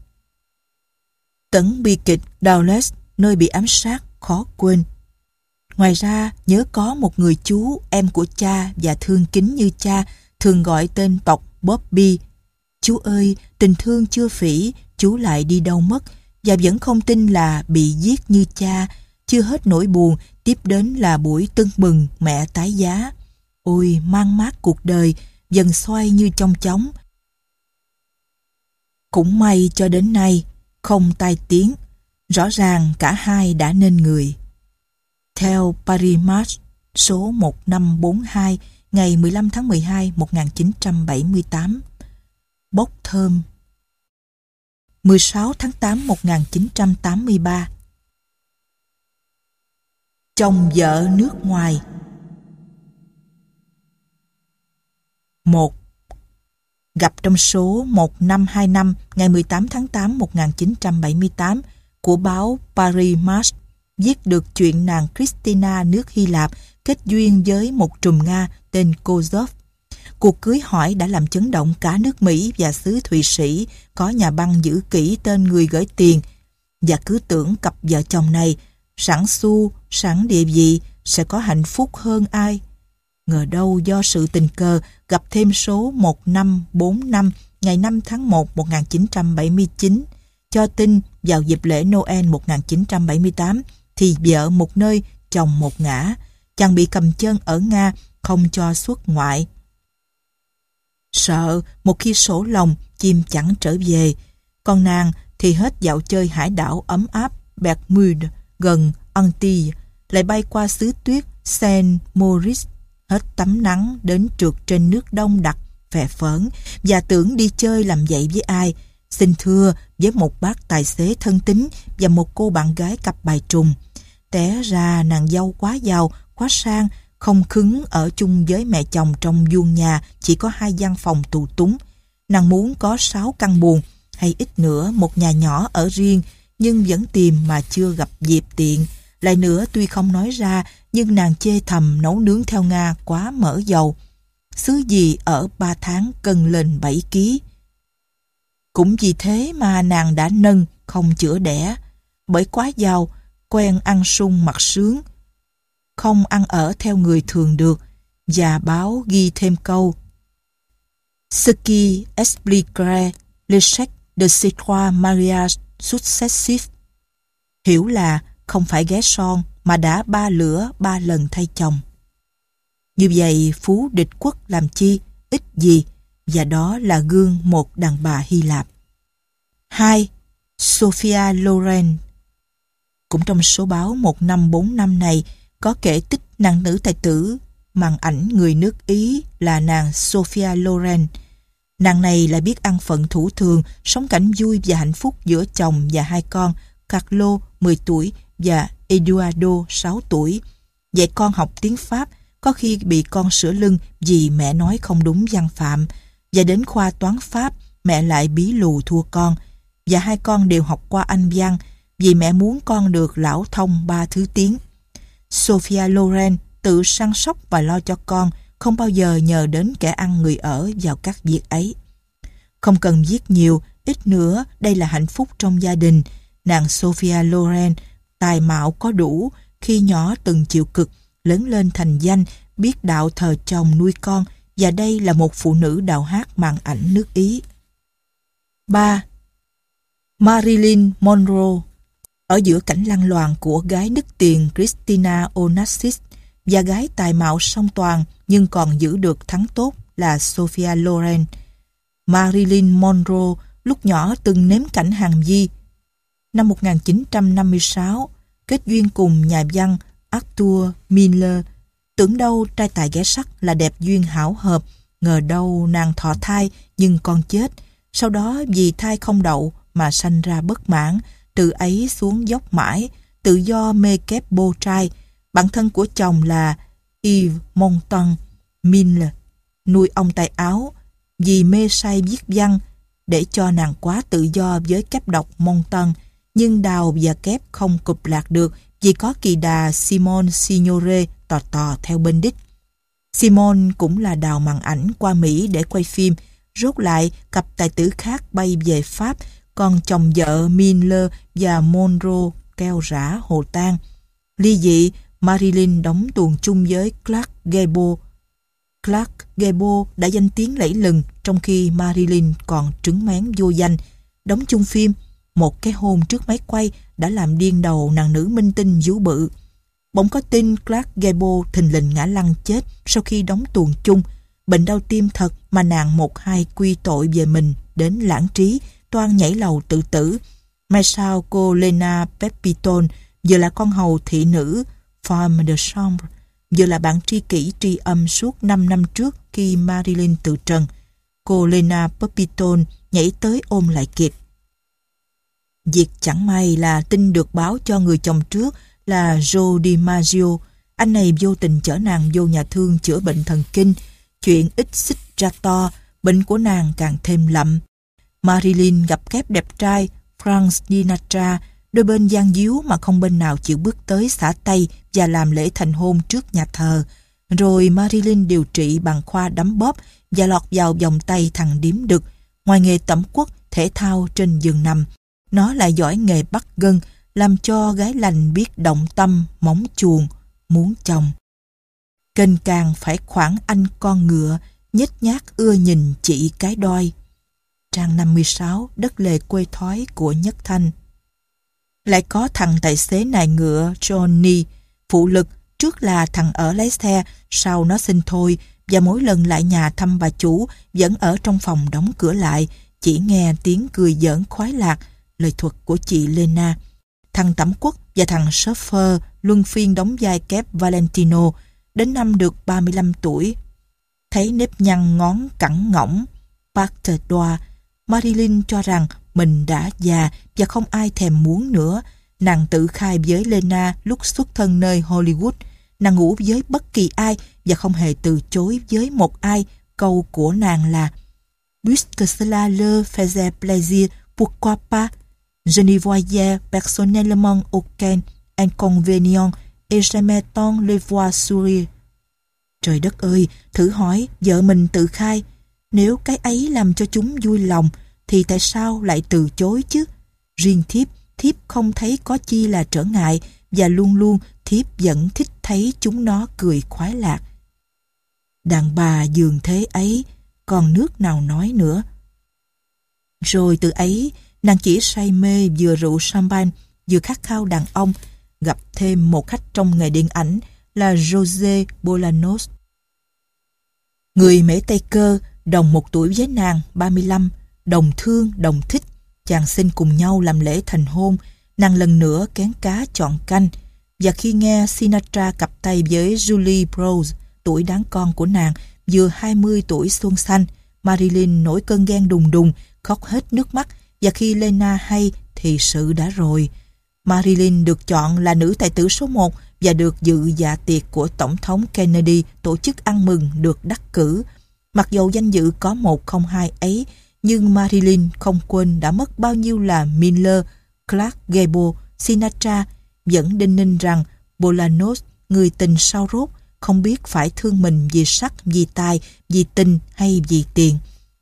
Tấn bi kịch Dowles, nơi bị ám sát, khó quên. Ngoài ra, nhớ có một người chú, em của cha và thương kính như cha, thường gọi tên tộc Bobby. Chú ơi, tình thương chưa phỉ, chú lại đi đâu mất, và vẫn không tin là bị giết như cha, chưa hết nỗi buồn, tiếp đến là buổi tưng mừng mẹ tái giá. Ôi, mang mát cuộc đời, dần xoay như trong chóng. Cũng may cho đến nay, không tai tiếng, rõ ràng cả hai đã nên người. Theo Paris Match số 1542 ngày 15 tháng 12 1978 Bốc thơm 16 tháng 8 1983 Chồng vợ nước ngoài 1. Gặp trong số 1525 ngày 18 tháng 8 1978 của báo Paris Match viết được chuyện nàng Christina nước Hy Lạp kết duyên với một trùm Nga tên Kozov. Cuộc cưới hỏi đã làm chấn động cả nước Mỹ và xứ Thụy Sĩ có nhà băng giữ kỹ tên người gửi tiền và cứ tưởng cặp vợ chồng này sẵn xu, sẵn địa vị sẽ có hạnh phúc hơn ai. Ngờ đâu do sự tình cờ gặp thêm số 1545 ngày 5 tháng 1 1979 cho tin vào dịp lễ Noel 1978 thì vợ một nơi, chồng một ngã. Chàng bị cầm chân ở Nga, không cho xuất ngoại. Sợ một khi sổ lòng, chim chẳng trở về. Còn nàng thì hết dạo chơi hải đảo ấm áp Bermude gần Antilles lại bay qua xứ tuyết Saint Maurice, hết tắm nắng đến trượt trên nước đông đặc, phè phỡn và tưởng đi chơi làm vậy với ai. Xin thưa với một bác tài xế thân tính và một cô bạn gái cặp bài trùng. Té ra nàng dâu quá giàu, quá sang, không khứng ở chung với mẹ chồng trong vuông nhà chỉ có hai gian phòng tù túng. Nàng muốn có sáu căn buồn hay ít nữa một nhà nhỏ ở riêng nhưng vẫn tìm mà chưa gặp dịp tiện. Lại nữa tuy không nói ra nhưng nàng chê thầm nấu nướng theo Nga quá mỡ dầu. Xứ gì ở ba tháng cân lên 7 ký. Cũng vì thế mà nàng đã nâng không chữa đẻ. Bởi quá giàu, quen ăn sung mặt sướng, không ăn ở theo người thường được, và báo ghi thêm câu Ski explique expliquerait l'échec de ces trois mariages successifs. Hiểu là không phải ghé son mà đã ba lửa ba lần thay chồng. Như vậy phú địch quốc làm chi, ít gì, và đó là gương một đàn bà Hy Lạp. 2. Sophia Loren cũng trong số báo 1545 này có kể tích nàng nữ tài tử màn ảnh người nước Ý là nàng Sophia Loren. Nàng này lại biết ăn phận thủ thường, sống cảnh vui và hạnh phúc giữa chồng và hai con, Carlo 10 tuổi và Eduardo 6 tuổi. Dạy con học tiếng Pháp, có khi bị con sửa lưng vì mẹ nói không đúng văn phạm. Và đến khoa toán Pháp, mẹ lại bí lù thua con. Và hai con đều học qua Anh văn, vì mẹ muốn con được lão thông ba thứ tiếng. Sophia Loren tự săn sóc và lo cho con, không bao giờ nhờ đến kẻ ăn người ở vào các việc ấy. Không cần viết nhiều, ít nữa đây là hạnh phúc trong gia đình. Nàng Sophia Loren, tài mạo có đủ, khi nhỏ từng chịu cực, lớn lên thành danh, biết đạo thờ chồng nuôi con, và đây là một phụ nữ đạo hát màn ảnh nước Ý. 3. Marilyn Monroe ở giữa cảnh lăng loàn của gái đức tiền Christina Onassis và gái tài mạo song toàn nhưng còn giữ được thắng tốt là Sophia Loren. Marilyn Monroe lúc nhỏ từng nếm cảnh hàng di. Năm 1956, kết duyên cùng nhà văn Arthur Miller. Tưởng đâu trai tài ghé sắc là đẹp duyên hảo hợp, ngờ đâu nàng thọ thai nhưng con chết. Sau đó vì thai không đậu mà sanh ra bất mãn, từ ấy xuống dốc mãi, tự do mê kép bô trai. Bản thân của chồng là Yves Montan Miller, nuôi ông tay áo, vì mê say viết văn, để cho nàng quá tự do với kép độc Montand, nhưng đào và kép không cụp lạc được vì có kỳ đà Simon Signore tò tò theo bên đích. Simon cũng là đào màn ảnh qua Mỹ để quay phim, rốt lại cặp tài tử khác bay về Pháp còn chồng vợ Miller và Monroe keo rã hồ tan. Ly dị, Marilyn đóng tuồng chung với Clark Gable. Clark Gable đã danh tiếng lẫy lừng trong khi Marilyn còn trứng mén vô danh. Đóng chung phim, một cái hôn trước máy quay đã làm điên đầu nàng nữ minh tinh vú bự. Bỗng có tin Clark Gable thình lình ngã lăn chết sau khi đóng tuồng chung. Bệnh đau tim thật mà nàng một hai quy tội về mình đến lãng trí, toan nhảy lầu tự tử. Mai sau cô Lena Pepitone vừa là con hầu thị nữ Farm de Chambre, vừa là bạn tri kỷ tri âm suốt 5 năm trước khi Marilyn tự trần. Cô Lena Pepitone nhảy tới ôm lại kịp. Việc chẳng may là tin được báo cho người chồng trước là Joe DiMaggio. Anh này vô tình chở nàng vô nhà thương chữa bệnh thần kinh. Chuyện ít xích ra to, bệnh của nàng càng thêm lậm. Marilyn gặp kép đẹp trai Frank Sinatra, đôi bên gian díu mà không bên nào chịu bước tới xả tay và làm lễ thành hôn trước nhà thờ. Rồi Marilyn điều trị bằng khoa đấm bóp và lọt vào vòng tay thằng điếm đực. Ngoài nghề tẩm quốc thể thao trên giường nằm, nó lại giỏi nghề bắt gân, làm cho gái lành biết động tâm, móng chuồng, muốn chồng. Kênh càng phải khoảng anh con ngựa, nhếch nhác ưa nhìn chị cái đôi. Trang 56, đất lề quê thói của Nhất Thanh. Lại có thằng tài xế nài ngựa Johnny, phụ lực, trước là thằng ở lái xe, sau nó xin thôi, và mỗi lần lại nhà thăm bà chủ, vẫn ở trong phòng đóng cửa lại, chỉ nghe tiếng cười giỡn khoái lạc, lời thuật của chị Lena. Thằng Tẩm Quốc và thằng Schaffer luân phiên đóng vai kép Valentino, đến năm được 35 tuổi. Thấy nếp nhăn ngón cẳng ngỗng, Parker Doa, Marilyn cho rằng mình đã già và không ai thèm muốn nữa. Nàng tự khai với Lena lúc xuất thân nơi Hollywood. Nàng ngủ với bất kỳ ai và không hề từ chối với một ai. Câu của nàng là Puisque cela le faisait plaisir, pourquoi pas? Je n'y voyais personnellement aucun inconvénient et jamais tant le voir sourire. Trời đất ơi, thử hỏi vợ mình tự khai, nếu cái ấy làm cho chúng vui lòng, thì tại sao lại từ chối chứ? Riêng thiếp, thiếp không thấy có chi là trở ngại và luôn luôn thiếp vẫn thích thấy chúng nó cười khoái lạc. Đàn bà dường thế ấy, còn nước nào nói nữa. Rồi từ ấy, nàng chỉ say mê vừa rượu champagne, vừa khát khao đàn ông, gặp thêm một khách trong nghề điện ảnh là Jose Bolanos. Người Mễ Tây Cơ, đồng một tuổi với nàng, 35, đồng thương, đồng thích, chàng xin cùng nhau làm lễ thành hôn, nàng lần nữa kén cá chọn canh. Và khi nghe Sinatra cặp tay với Julie Brose, tuổi đáng con của nàng, vừa 20 tuổi xuân xanh, Marilyn nổi cơn ghen đùng đùng, khóc hết nước mắt, và khi Lena hay thì sự đã rồi. Marilyn được chọn là nữ tài tử số 1 và được dự dạ tiệc của Tổng thống Kennedy tổ chức ăn mừng được đắc cử. Mặc dù danh dự có một không hai ấy, nhưng Marilyn không quên đã mất bao nhiêu là Miller, Clark Gable, Sinatra, vẫn đinh ninh rằng Bolanos, người tình sao rốt, không biết phải thương mình vì sắc, vì tài, vì tình hay vì tiền.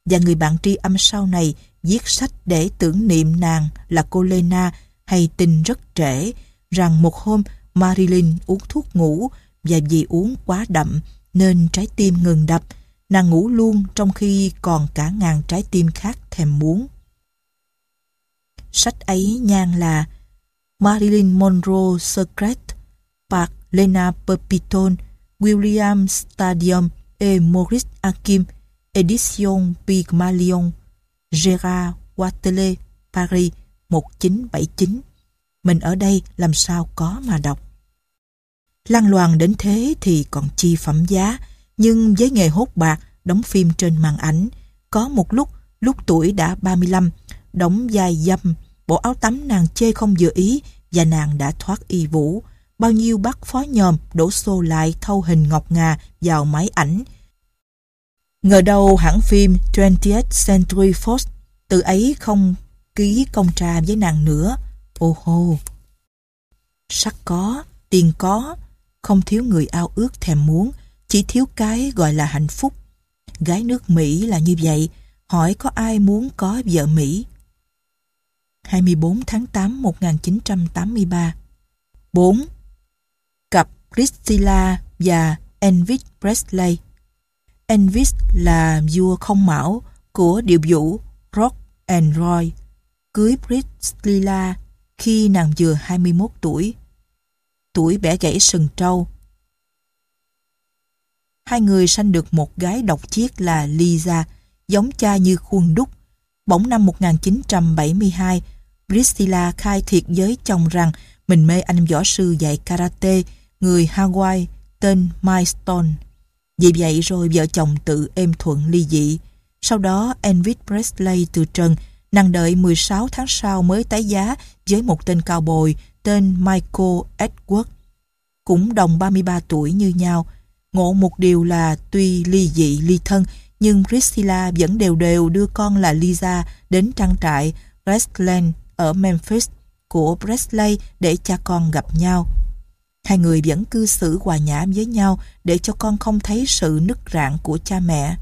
Và người bạn tri âm sau này viết sách để tưởng niệm nàng là cô Lena hay tin rất trễ rằng một hôm Marilyn uống thuốc ngủ và vì uống quá đậm nên trái tim ngừng đập Nàng ngủ luôn trong khi còn cả ngàn trái tim khác thèm muốn. Sách ấy nhan là Marilyn Monroe Secret, Park Lena Perpiton, William Stadium et Maurice Akim Edition Pygmalion, Gérard Watelet, Paris 1979. Mình ở đây làm sao có mà đọc. Lăng loàn đến thế thì còn chi phẩm giá, nhưng với nghề hốt bạc, đóng phim trên màn ảnh, có một lúc, lúc tuổi đã 35, đóng vai dâm, bộ áo tắm nàng chê không vừa ý và nàng đã thoát y vũ. Bao nhiêu bác phó nhòm đổ xô lại thâu hình ngọc ngà vào máy ảnh. Ngờ đâu hãng phim 20th Century Fox từ ấy không ký công trà với nàng nữa. Ô hô! Sắc có, tiền có, không thiếu người ao ước thèm muốn, chỉ thiếu cái gọi là hạnh phúc. Gái nước Mỹ là như vậy, hỏi có ai muốn có vợ Mỹ? 24 tháng 8 1983 4. Cặp Priscilla và Elvis Presley Elvis là vua không mão, của điệu vũ Rock and Roy cưới Priscilla khi nàng vừa 21 tuổi. Tuổi bẻ gãy sừng trâu. Hai người sanh được một gái độc chiếc là Lisa, giống cha như khuôn đúc. Bỗng năm 1972, Priscilla khai thiệt với chồng rằng mình mê anh võ sư dạy karate, người Hawaii tên Milestone. Vì vậy rồi vợ chồng tự êm thuận ly dị. Sau đó Elvis Presley từ trần, nàng đợi 16 tháng sau mới tái giá với một tên cao bồi tên Michael Edward. Cũng đồng 33 tuổi như nhau. Ngộ một điều là tuy ly dị ly thân, nhưng Priscilla vẫn đều đều đưa con là Lisa đến trang trại Graceland ở Memphis của Presley để cha con gặp nhau. Hai người vẫn cư xử hòa nhã với nhau để cho con không thấy sự nức rạn của cha mẹ.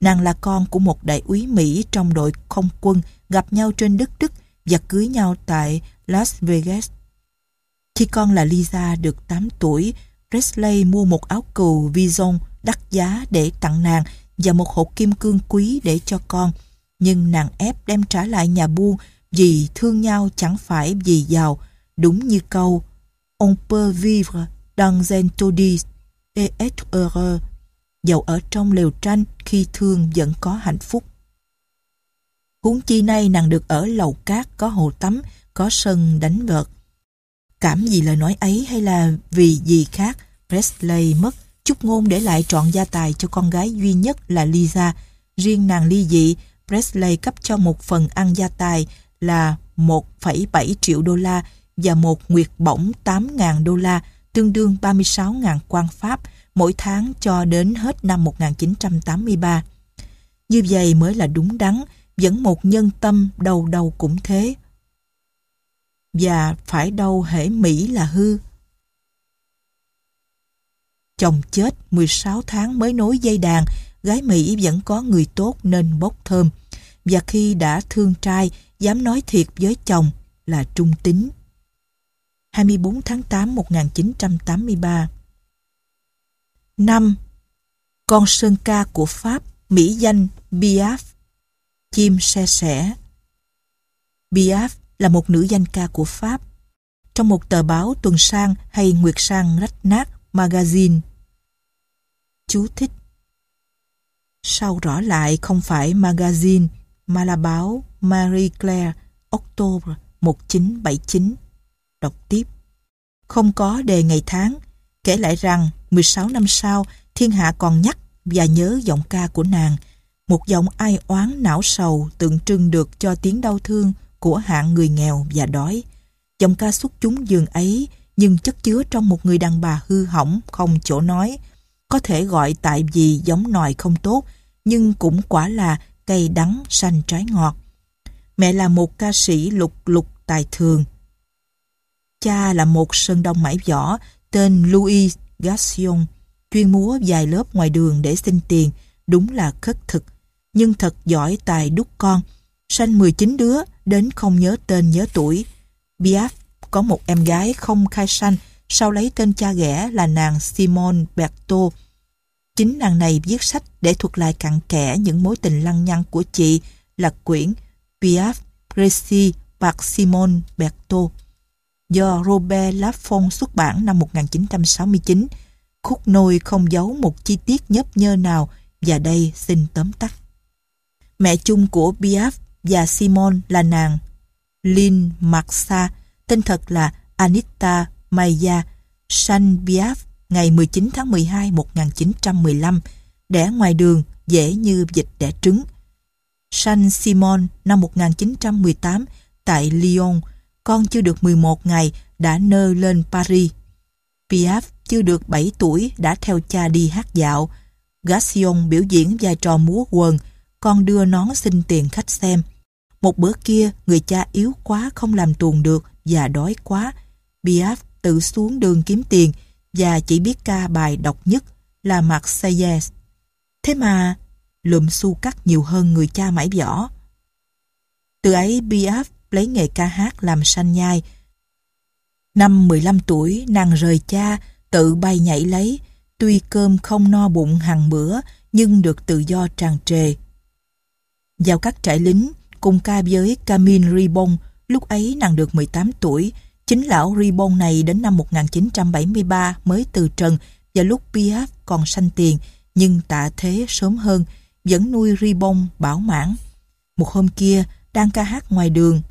Nàng là con của một đại úy Mỹ trong đội không quân gặp nhau trên đất Đức và cưới nhau tại Las Vegas. Khi con là Lisa được 8 tuổi, Presley mua một áo cừu Vison đắt giá để tặng nàng và một hộp kim cương quý để cho con. Nhưng nàng ép đem trả lại nhà buôn vì thương nhau chẳng phải vì giàu, đúng như câu On peut vivre dans un taudis et être heureux dầu ở trong lều tranh khi thương vẫn có hạnh phúc. Huống chi nay nàng được ở lầu cát có hồ tắm, có sân đánh vợt. Cảm gì lời nói ấy hay là vì gì khác, Presley mất chút ngôn để lại trọn gia tài cho con gái duy nhất là Lisa. Riêng nàng ly dị, Presley cấp cho một phần ăn gia tài là 1,7 triệu đô la và một nguyệt bổng 8.000 đô la, tương đương 36.000 quan Pháp, mỗi tháng cho đến hết năm 1983. Như vậy mới là đúng đắn, vẫn một nhân tâm đầu đầu cũng thế. Và phải đâu hễ Mỹ là hư. Chồng chết 16 tháng mới nối dây đàn, gái Mỹ vẫn có người tốt nên bốc thơm. Và khi đã thương trai, dám nói thiệt với chồng là trung tính. 24 tháng 8 1983 5. Con sơn ca của Pháp, Mỹ danh Biaf, chim xe sẻ. Biaf là một nữ danh ca của Pháp. Trong một tờ báo tuần sang hay nguyệt sang rách nát magazine. Chú thích. Sau rõ lại không phải magazine mà là báo Marie Claire October 1979. Đọc tiếp. Không có đề ngày tháng, kể lại rằng 16 năm sau, thiên hạ còn nhắc và nhớ giọng ca của nàng, một giọng ai oán não sầu tượng trưng được cho tiếng đau thương của hạng người nghèo và đói. Giọng ca xuất chúng giường ấy nhưng chất chứa trong một người đàn bà hư hỏng không chỗ nói. Có thể gọi tại vì giống nòi không tốt, nhưng cũng quả là cây đắng xanh trái ngọt. Mẹ là một ca sĩ lục lục tài thường. Cha là một sơn đông mãi võ tên Louis Gassion, chuyên múa vài lớp ngoài đường để xin tiền, đúng là khất thực, nhưng thật giỏi tài đúc con. Sanh 19 đứa, đến không nhớ tên nhớ tuổi. Biaf có một em gái không khai sanh, sau lấy tên cha ghẻ là nàng Simone Berto. Chính nàng này viết sách để thuật lại cặn kẽ những mối tình lăng nhăng của chị là quyển Biaf Resi par Simone Berto do Robert Laffont xuất bản năm 1969. Khúc nôi không giấu một chi tiết nhấp nhơ nào và đây xin tóm tắt. Mẹ chung của Biaf và Simon là nàng Lynn Maxa, tên thật là Anita Maya, sanh Biaf ngày 19 tháng 12 1915, đẻ ngoài đường dễ như dịch đẻ trứng. San Simon năm 1918 tại Lyon, con chưa được 11 ngày đã nơ lên Paris. Piaf chưa được 7 tuổi đã theo cha đi hát dạo. Gassion biểu diễn vai trò múa quần, con đưa nón xin tiền khách xem. Một bữa kia, người cha yếu quá không làm tuồng được và đói quá. Piaf tự xuống đường kiếm tiền và chỉ biết ca bài độc nhất là Marseillaise. Thế mà, lượm xu cắt nhiều hơn người cha mãi võ. Từ ấy Piaf lấy nghề ca hát làm sanh nhai. Năm 15 tuổi, nàng rời cha, tự bay nhảy lấy. Tuy cơm không no bụng hàng bữa, nhưng được tự do tràn trề. Vào các trại lính, cùng ca với Camille Ribon, lúc ấy nàng được 18 tuổi, chính lão Ribon này đến năm 1973 mới từ trần và lúc Piaf còn sanh tiền, nhưng tạ thế sớm hơn, vẫn nuôi Ribon bảo mãn. Một hôm kia, đang ca hát ngoài đường,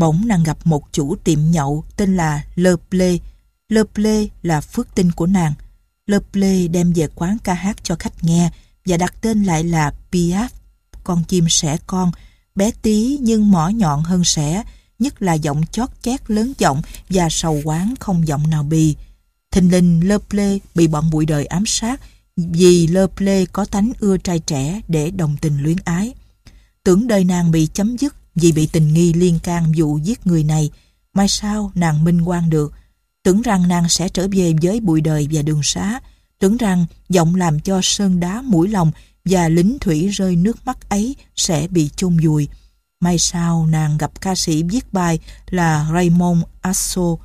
bỗng nàng gặp một chủ tiệm nhậu tên là Le Play. Le Play là phước tinh của nàng. Le Play đem về quán ca hát cho khách nghe và đặt tên lại là Piaf, con chim sẻ con, bé tí nhưng mỏ nhọn hơn sẻ, nhất là giọng chót chét lớn giọng và sầu quán không giọng nào bì. Thình linh Le Play bị bọn bụi đời ám sát vì Le Play có tánh ưa trai trẻ để đồng tình luyến ái. Tưởng đời nàng bị chấm dứt vì bị tình nghi liên can vụ giết người này. Mai sau nàng minh quan được, tưởng rằng nàng sẽ trở về với bụi đời và đường xá, tưởng rằng giọng làm cho sơn đá mũi lòng và lính thủy rơi nước mắt ấy sẽ bị chôn vùi. mai sau nàng gặp ca sĩ viết bài là Raymond Asso,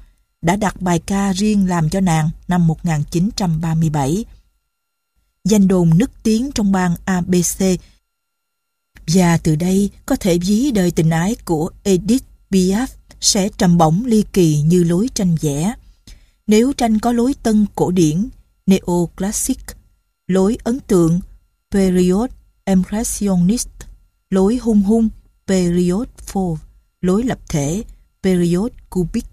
đã đặt bài ca riêng làm cho nàng năm 1937. Danh đồn nức tiếng trong bang ABC và từ đây có thể ví đời tình ái của Edith Piaf sẽ trầm bổng ly kỳ như lối tranh vẽ. Nếu tranh có lối tân cổ điển, neoclassic, lối ấn tượng, period impressionist, lối hung hung, period fauve, lối lập thể, period cubic,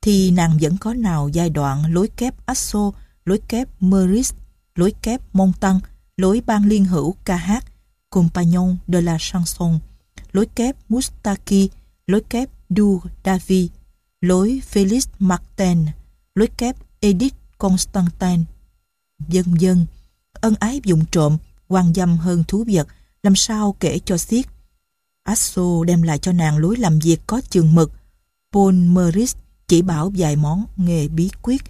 thì nàng vẫn có nào giai đoạn lối kép Asso, lối kép Meurice, lối kép Montan, lối ban liên hữu ca hát, Compagnon de la chanson, lối kép Mustaki, lối kép Du Davi, lối Félix Martin, lối kép Edith Constantin, dân dân, ân ái dụng trộm, quan dâm hơn thú vật, làm sao kể cho xiết. Asso đem lại cho nàng lối làm việc có chừng mực. Paul Meris chỉ bảo vài món nghề bí quyết.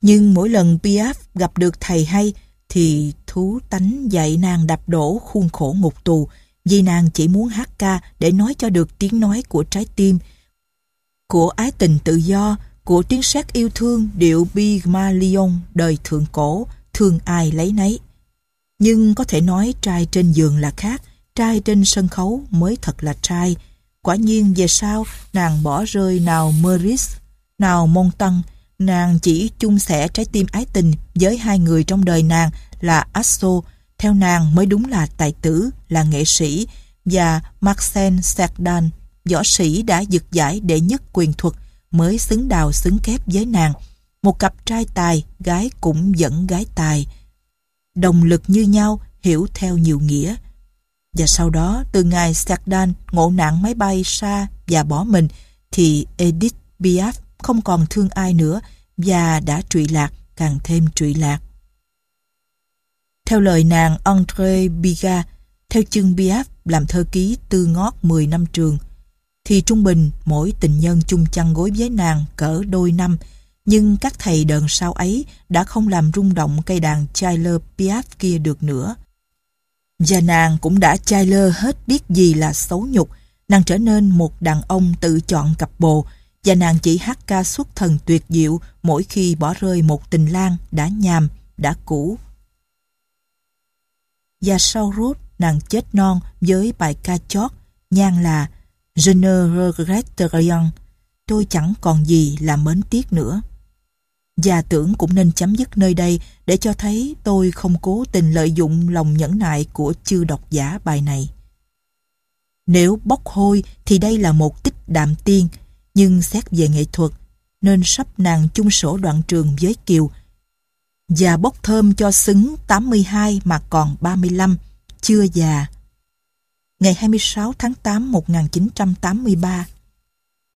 Nhưng mỗi lần Piaf gặp được thầy hay, thì thú tánh dạy nàng đập đổ khuôn khổ ngục tù, vì nàng chỉ muốn hát ca để nói cho được tiếng nói của trái tim, của ái tình tự do, của tiếng sét yêu thương điệu Pygmalion đời thượng cổ, thương ai lấy nấy. Nhưng có thể nói trai trên giường là khác, trai trên sân khấu mới thật là trai. Quả nhiên về sau, nàng bỏ rơi nào Meris nào Montan Nàng chỉ chung sẻ trái tim ái tình với hai người trong đời nàng là Asso, theo nàng mới đúng là tài tử, là nghệ sĩ, và Marcel Sardan võ sĩ đã giật giải đệ nhất quyền thuật, mới xứng đào xứng kép với nàng. Một cặp trai tài, gái cũng dẫn gái tài. Đồng lực như nhau, hiểu theo nhiều nghĩa. Và sau đó, từ ngày Sardan ngộ nạn máy bay xa và bỏ mình, thì Edith Piaf không còn thương ai nữa và đã trụy lạc càng thêm trụy lạc. Theo lời nàng André Biga, theo chân Biaf làm thơ ký tư ngót 10 năm trường, thì trung bình mỗi tình nhân chung chăn gối với nàng cỡ đôi năm, nhưng các thầy đợn sau ấy đã không làm rung động cây đàn chayler Piaf kia được nữa. Và nàng cũng đã chayler hết biết gì là xấu nhục, nàng trở nên một đàn ông tự chọn cặp bồ, và nàng chỉ hát ca xuất thần tuyệt diệu mỗi khi bỏ rơi một tình lang đã nhàm, đã cũ. Và sau rốt, nàng chết non với bài ca chót, nhan là Je ne regrette rien, tôi chẳng còn gì là mến tiếc nữa. Và tưởng cũng nên chấm dứt nơi đây để cho thấy tôi không cố tình lợi dụng lòng nhẫn nại của chư độc giả bài này. Nếu bốc hôi thì đây là một tích đạm tiên, nhưng xét về nghệ thuật nên sắp nàng chung sổ đoạn trường với Kiều và bốc thơm cho xứng 82 mà còn 35, chưa già. Ngày 26 tháng 8 1983,